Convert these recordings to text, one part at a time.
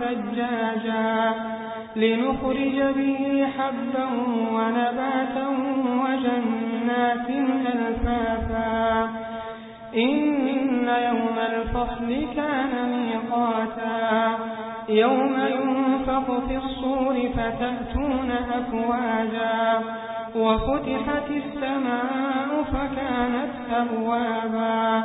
ثجاجا لنخرج به حبا ونباتا وجنات ألفافا. إن يوم الفصل كان ميقاتا. يوم ينفق في الصور فتأتون أفواجا. وفتحت السماء فكانت أبوابا.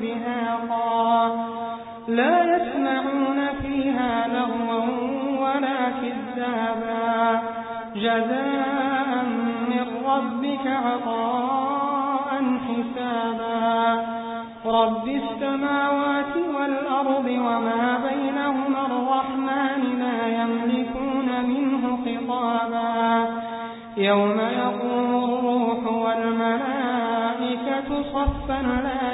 دهاقا لا يسمعون فيها لغوا ولا كذابا. جزاء من ربك عطاء حسابا. رب السماوات والأرض وما بينهما الرحمن لا يملكون منه خطابا. يوم يقوم الروح والملائكة صفا لا